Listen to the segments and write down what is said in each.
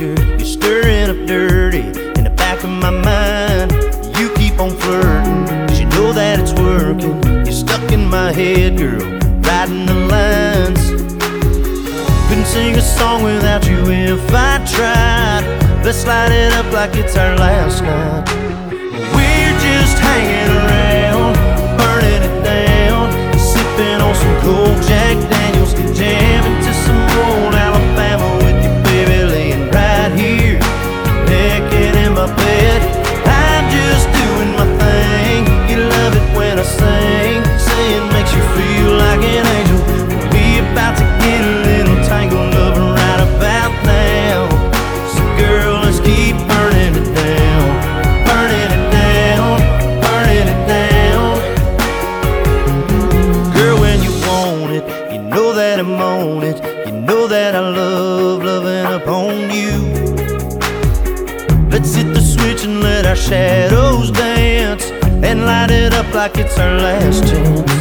t-shirt. You're stirring up dirty in the back of my mind. You keep on flirting, cause you know that it's working. You're stuck in my head, girl, writing the lines. Couldn't sing a song without you if I tried. Let's light it up like it's our last night. My bed. I'm just doing my thing. You love it when I sing, saying makes you feel like an angel. We about to get a little tangled up right about now. So girl, let's keep burning it down, burning it down, burning it down. Girl, when you want it, you know that I'm on it. You know that I love Let's hit the switch and let our shadows dance and light it up like it's our last chance.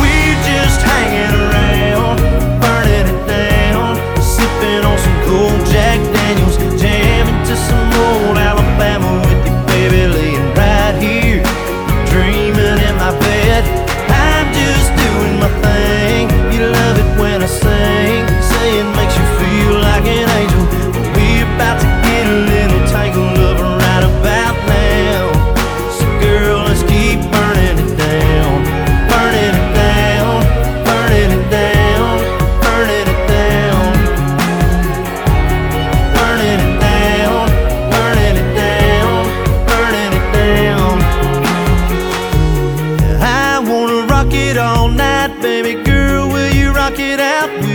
We're just hanging around, burning it down, sipping on some cold Jack it out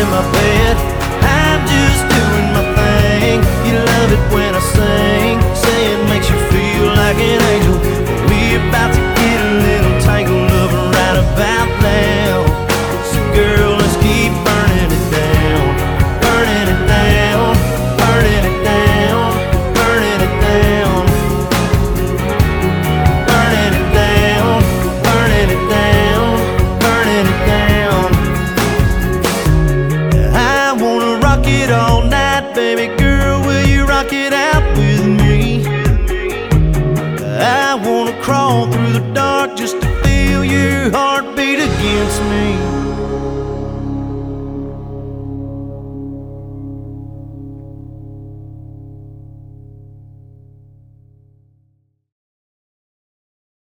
in my bed. I'm just doing my thing. You love it when I sing, rock it out with me? I wanna crawl through the dark just to feel your heartbeat against me.